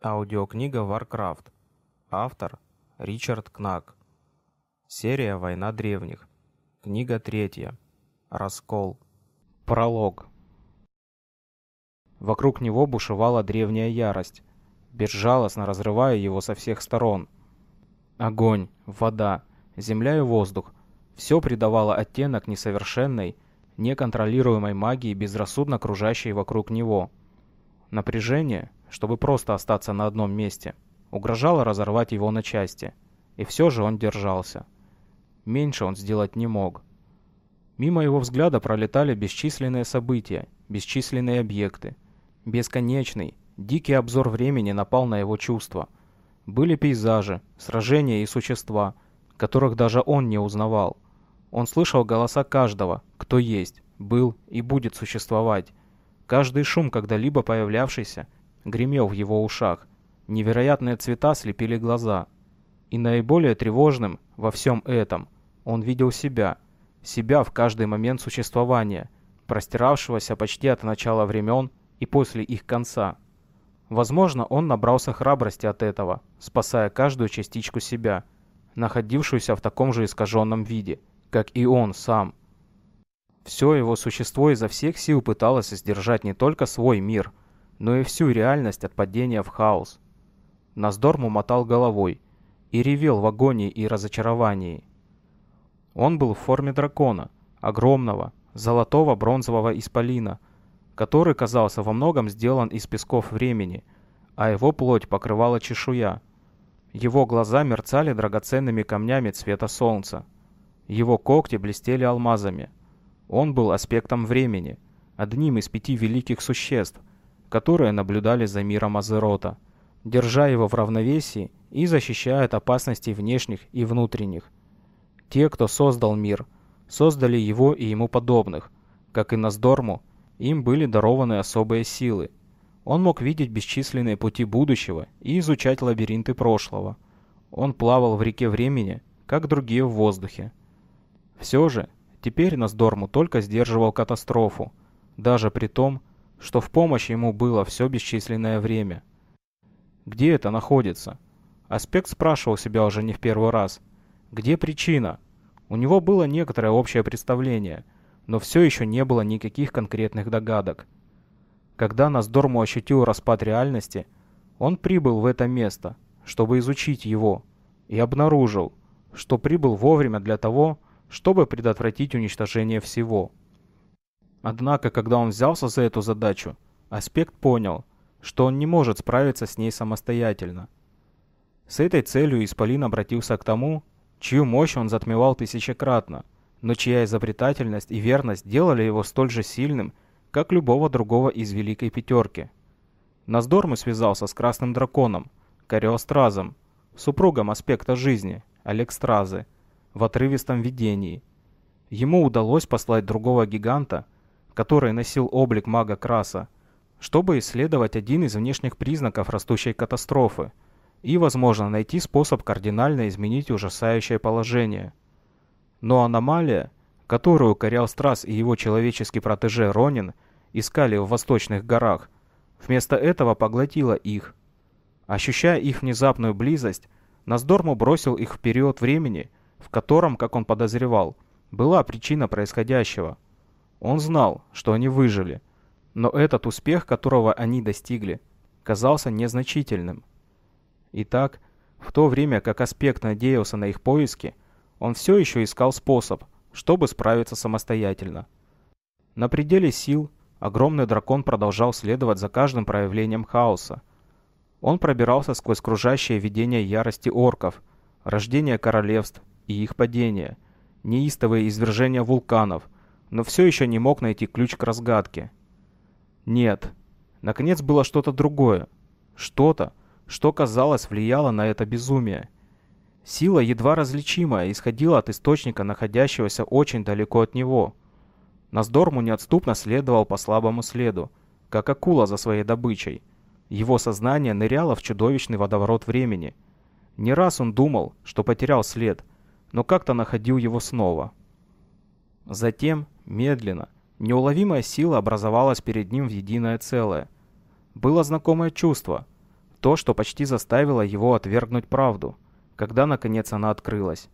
Аудиокнига Warcraft. Автор Ричард Кнак. Серия «Война древних». Книга третья. Раскол. Пролог. Вокруг него бушевала древняя ярость, безжалостно разрывая его со всех сторон. Огонь, вода, земля и воздух — все придавало оттенок несовершенной, неконтролируемой магии, безрассудно окружающей вокруг него. Напряжение — чтобы просто остаться на одном месте. Угрожало разорвать его на части. И все же он держался. Меньше он сделать не мог. Мимо его взгляда пролетали бесчисленные события, бесчисленные объекты. Бесконечный, дикий обзор времени напал на его чувства. Были пейзажи, сражения и существа, которых даже он не узнавал. Он слышал голоса каждого, кто есть, был и будет существовать. Каждый шум, когда-либо появлявшийся – гремел в его ушах. Невероятные цвета слепили глаза. И наиболее тревожным во всем этом он видел себя. Себя в каждый момент существования, простиравшегося почти от начала времен и после их конца. Возможно, он набрался храбрости от этого, спасая каждую частичку себя, находившуюся в таком же искаженном виде, как и он сам. Все его существо изо всех сил пыталось сдержать не только свой мир – но и всю реальность от падения в хаос. Наздорм мотал головой и ревел в агонии и разочаровании. Он был в форме дракона, огромного, золотого бронзового исполина, который казался во многом сделан из песков времени, а его плоть покрывала чешуя. Его глаза мерцали драгоценными камнями цвета солнца. Его когти блестели алмазами. Он был аспектом времени, одним из пяти великих существ, которые наблюдали за миром Азерота, держа его в равновесии и защищая от опасностей внешних и внутренних. Те, кто создал мир, создали его и ему подобных. Как и Наздорму, им были дарованы особые силы. Он мог видеть бесчисленные пути будущего и изучать лабиринты прошлого. Он плавал в реке времени, как другие в воздухе. Все же, теперь Наздорму только сдерживал катастрофу, даже при том, что в помощь ему было все бесчисленное время. Где это находится? Аспект спрашивал себя уже не в первый раз. Где причина? У него было некоторое общее представление, но все еще не было никаких конкретных догадок. Когда Наздорму ощутил распад реальности, он прибыл в это место, чтобы изучить его, и обнаружил, что прибыл вовремя для того, чтобы предотвратить уничтожение всего. Однако, когда он взялся за эту задачу, Аспект понял, что он не может справиться с ней самостоятельно. С этой целью Исполин обратился к тому, чью мощь он затмевал тысячекратно, но чья изобретательность и верность делали его столь же сильным, как любого другого из Великой Пятерки. Наздорм связался с Красным Драконом, Кариостразом, супругом аспекта жизни, Алекстразы, в отрывистом видении. Ему удалось послать другого гиганта – который носил облик мага Краса, чтобы исследовать один из внешних признаков растущей катастрофы и, возможно, найти способ кардинально изменить ужасающее положение. Но аномалия, которую Кориал Страс и его человеческий протеже Ронин искали в восточных горах, вместо этого поглотила их. Ощущая их внезапную близость, Наздорму бросил их в период времени, в котором, как он подозревал, была причина происходящего – он знал, что они выжили, но этот успех, которого они достигли, казался незначительным. Итак, в то время как аспект надеялся на их поиски, он все еще искал способ, чтобы справиться самостоятельно. На пределе сил огромный дракон продолжал следовать за каждым проявлением хаоса. Он пробирался сквозь кружащее видение ярости орков, рождение королевств и их падение, неистовые извержения вулканов – но все еще не мог найти ключ к разгадке. Нет. Наконец было что-то другое. Что-то, что, казалось, влияло на это безумие. Сила, едва различимая, исходила от источника, находящегося очень далеко от него. Наздорму неотступно следовал по слабому следу, как акула за своей добычей. Его сознание ныряло в чудовищный водоворот времени. Не раз он думал, что потерял след, но как-то находил его снова. Затем Медленно, неуловимая сила образовалась перед ним в единое целое. Было знакомое чувство. То, что почти заставило его отвергнуть правду, когда наконец она открылась.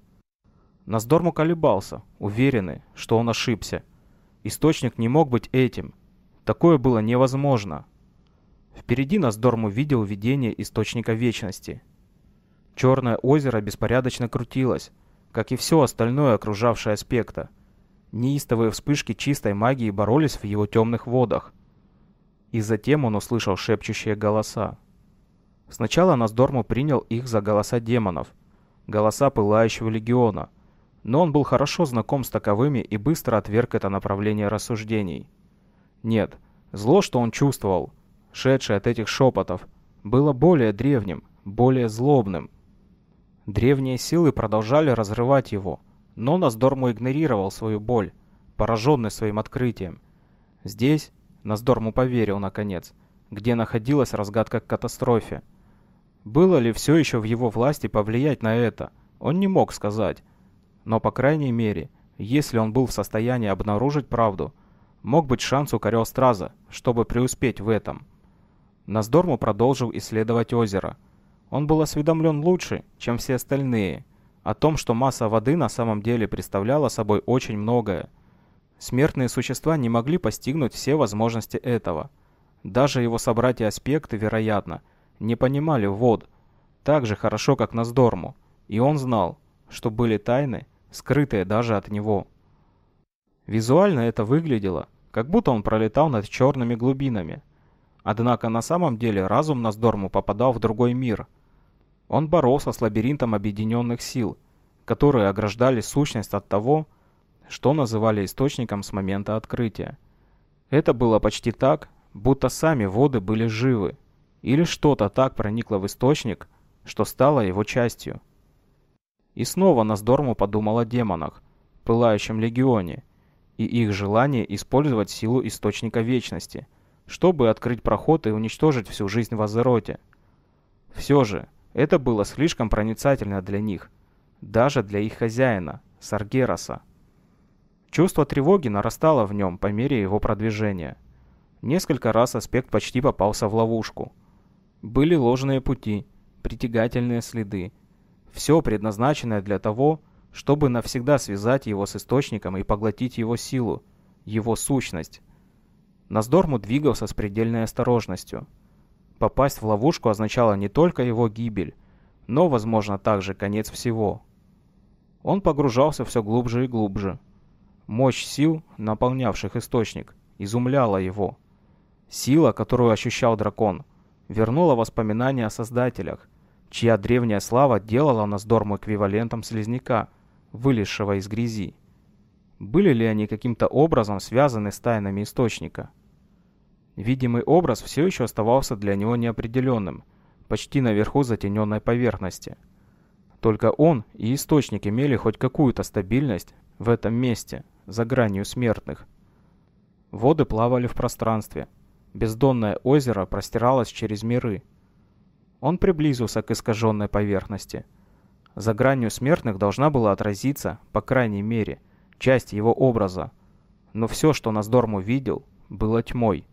Наздорму колебался, уверенный, что он ошибся. Источник не мог быть этим. Такое было невозможно. Впереди Наздорм увидел видение Источника Вечности. Черное озеро беспорядочно крутилось, как и все остальное окружавшее аспекта. Неистовые вспышки чистой магии боролись в его темных водах. И затем он услышал шепчущие голоса. Сначала Наздорму принял их за голоса демонов, голоса Пылающего Легиона, но он был хорошо знаком с таковыми и быстро отверг это направление рассуждений. Нет, зло, что он чувствовал, шедшее от этих шепотов, было более древним, более злобным. Древние силы продолжали разрывать его, но Наздорму игнорировал свою боль, пораженный своим открытием. Здесь Наздорму поверил, наконец, где находилась разгадка к катастрофе. Было ли все еще в его власти повлиять на это, он не мог сказать. Но, по крайней мере, если он был в состоянии обнаружить правду, мог быть шанс у Карелстраза, чтобы преуспеть в этом. Наздорму продолжил исследовать озеро. Он был осведомлен лучше, чем все остальные, о том, что масса воды на самом деле представляла собой очень многое. Смертные существа не могли постигнуть все возможности этого. Даже его собратья-аспекты, вероятно, не понимали вод так же хорошо, как Наздорму, и он знал, что были тайны, скрытые даже от него. Визуально это выглядело, как будто он пролетал над черными глубинами. Однако на самом деле разум Наздорму попадал в другой мир. Он боролся с лабиринтом объединенных сил, которые ограждали сущность от того, что называли источником с момента открытия. Это было почти так, будто сами воды были живы, или что-то так проникло в источник, что стало его частью. И снова Наздорму подумал о демонах, пылающем легионе, и их желании использовать силу Источника Вечности, чтобы открыть проход и уничтожить всю жизнь в Азероте. Все же, это было слишком проницательно для них, даже для их хозяина, Саргераса. Чувство тревоги нарастало в нем по мере его продвижения. Несколько раз аспект почти попался в ловушку – были ложные пути, притягательные следы. Все предназначенное для того, чтобы навсегда связать его с источником и поглотить его силу, его сущность. Наздорму двигался с предельной осторожностью. Попасть в ловушку означало не только его гибель, но, возможно, также конец всего. Он погружался все глубже и глубже. Мощь сил, наполнявших источник, изумляла его. Сила, которую ощущал дракон – вернула воспоминания о создателях, чья древняя слава делала нас Дорму эквивалентом слизняка, вылезшего из грязи. Были ли они каким-то образом связаны с тайнами Источника? Видимый образ все еще оставался для него неопределенным, почти наверху затененной поверхности. Только он и Источник имели хоть какую-то стабильность в этом месте, за гранью смертных. Воды плавали в пространстве – Бездонное озеро простиралось через миры. Он приблизился к искаженной поверхности. За гранью смертных должна была отразиться, по крайней мере, часть его образа. Но все, что Наздорм увидел, было тьмой.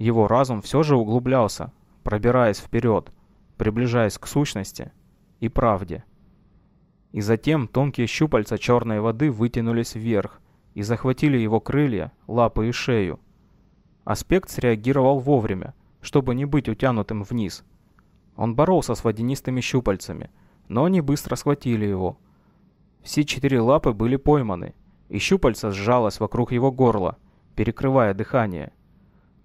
Его разум все же углублялся, пробираясь вперед, приближаясь к сущности и правде. И затем тонкие щупальца черной воды вытянулись вверх и захватили его крылья, лапы и шею. Аспект среагировал вовремя, чтобы не быть утянутым вниз. Он боролся с водянистыми щупальцами, но они быстро схватили его. Все четыре лапы были пойманы, и щупальца сжалось вокруг его горла, перекрывая дыхание.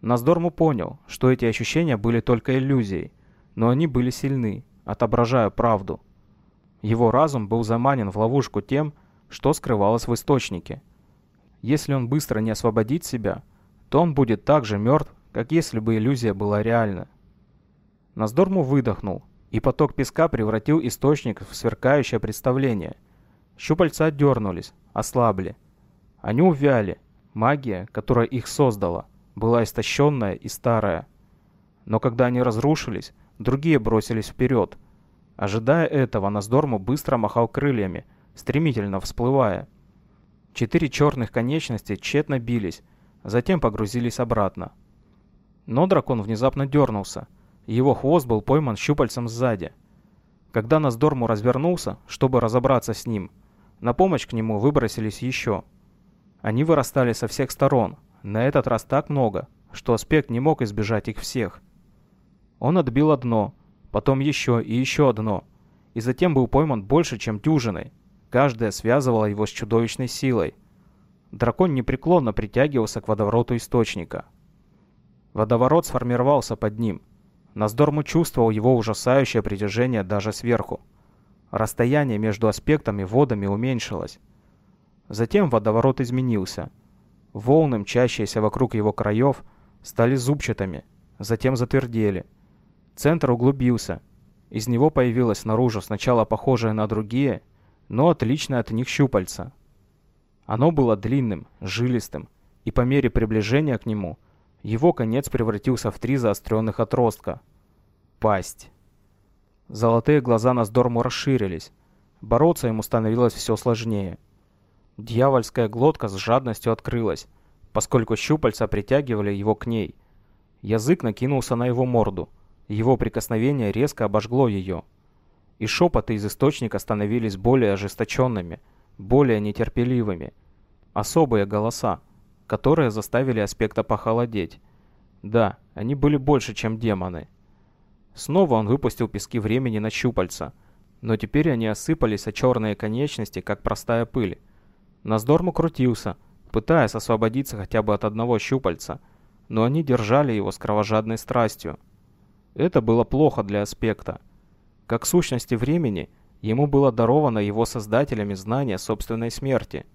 Наздорму понял, что эти ощущения были только иллюзией, но они были сильны, отображая правду. Его разум был заманен в ловушку тем, что скрывалось в источнике. Если он быстро не освободит себя – то он будет так же мертв, как если бы иллюзия была реальна. Наздорму выдохнул, и поток песка превратил источник в сверкающее представление. Щупальца отдернулись, ослабли. Они увяли. Магия, которая их создала, была истощенная и старая. Но когда они разрушились, другие бросились вперед. Ожидая этого, Наздорму быстро махал крыльями, стремительно всплывая. Четыре черных конечности тщетно бились, затем погрузились обратно. Но дракон внезапно дернулся, Его хвост был пойман щупальцем сзади. Когда Наздорму развернулся, чтобы разобраться с ним, на помощь к нему выбросились еще. Они вырастали со всех сторон, на этот раз так много, что аспект не мог избежать их всех. Он отбил одно, потом еще и еще одно, и затем был пойман больше, чем дюжиной. Каждая связывала его с чудовищной силой. Дракон непреклонно притягивался к водовороту источника. Водоворот сформировался под ним. Наздорму чувствовал его ужасающее притяжение даже сверху. Расстояние между аспектами водами уменьшилось. Затем водоворот изменился. Волны, мчащиеся вокруг его краев, стали зубчатыми, затем затвердели. Центр углубился. Из него появилось наружу сначала похожее на другие, но отличное от них щупальца. Оно было длинным, жилистым, и по мере приближения к нему его конец превратился в три заостренных отростка. Пасть. Золотые глаза Наздорму расширились. Бороться ему становилось все сложнее. Дьявольская глотка с жадностью открылась, поскольку щупальца притягивали его к ней. Язык накинулся на его морду. Его прикосновение резко обожгло ее. И шепоты из источника становились более ожесточенными, более нетерпеливыми. Особые голоса, которые заставили аспекта похолодеть. Да, они были больше, чем демоны. Снова он выпустил пески времени на щупальца, но теперь они осыпались о черные конечности, как простая пыль. Наздорм крутился, пытаясь освободиться хотя бы от одного щупальца, но они держали его с кровожадной страстью. Это было плохо для аспекта. Как сущности времени, ему было даровано его создателями знание собственной смерти.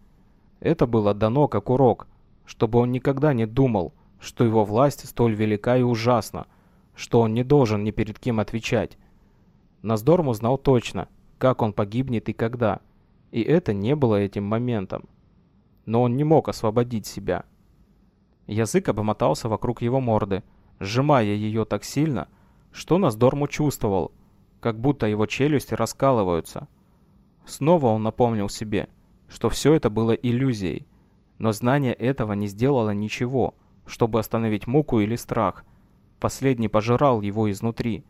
Это было дано как урок, чтобы он никогда не думал, что его власть столь велика и ужасна, что он не должен ни перед кем отвечать. Наздорм узнал точно, как он погибнет и когда, и это не было этим моментом. Но он не мог освободить себя. Язык обмотался вокруг его морды, сжимая ее так сильно, что Наздорму чувствовал, как будто его челюсти раскалываются. Снова он напомнил себе, что все это было иллюзией, но знание этого не сделало ничего, чтобы остановить муку или страх. Последний пожирал его изнутри,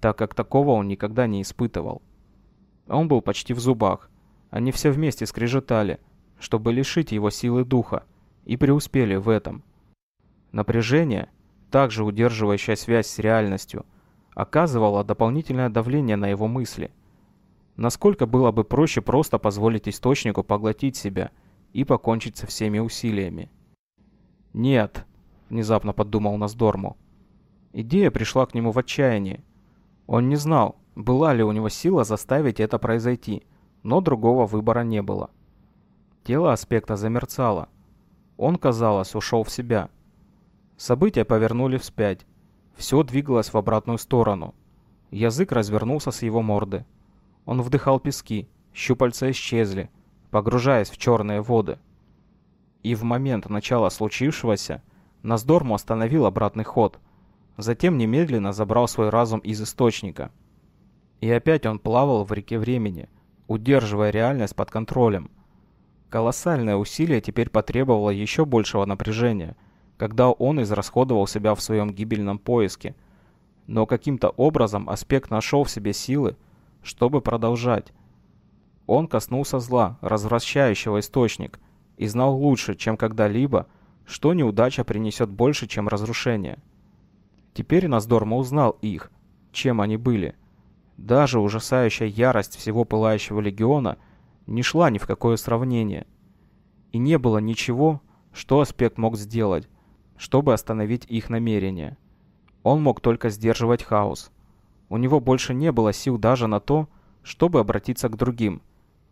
так как такого он никогда не испытывал. Он был почти в зубах. Они все вместе скрежетали, чтобы лишить его силы духа, и преуспели в этом. Напряжение, также удерживающее связь с реальностью, оказывало дополнительное давление на его мысли. Насколько было бы проще просто позволить источнику поглотить себя и покончить со всеми усилиями. «Нет», — внезапно подумал Наздорму. Идея пришла к нему в отчаянии. Он не знал, была ли у него сила заставить это произойти, но другого выбора не было. Тело аспекта замерцало. Он, казалось, ушел в себя. События повернули вспять. Все двигалось в обратную сторону. Язык развернулся с его морды. Он вдыхал пески, щупальца исчезли, погружаясь в черные воды. И в момент начала случившегося Наздорму остановил обратный ход. Затем немедленно забрал свой разум из источника. И опять он плавал в реке времени, удерживая реальность под контролем. Колоссальное усилие теперь потребовало еще большего напряжения – когда он израсходовал себя в своем гибельном поиске. Но каким-то образом аспект нашел в себе силы, чтобы продолжать. Он коснулся зла, развращающего источник, и знал лучше, чем когда-либо, что неудача принесет больше, чем разрушение. Теперь Наздорма узнал их, чем они были. Даже ужасающая ярость всего Пылающего Легиона не шла ни в какое сравнение. И не было ничего, что аспект мог сделать, чтобы остановить их намерения. Он мог только сдерживать хаос. У него больше не было сил даже на то, чтобы обратиться к другим,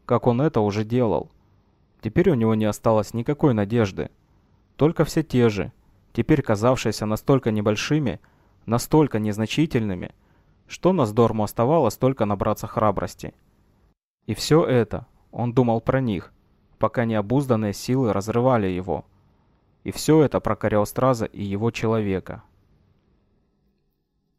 как он это уже делал. Теперь у него не осталось никакой надежды. Только все те же, теперь казавшиеся настолько небольшими, настолько незначительными, что Наздорму оставалось только набраться храбрости. И все это, он думал про них, пока необузданные силы разрывали его. И все это про Кариостраза и его человека.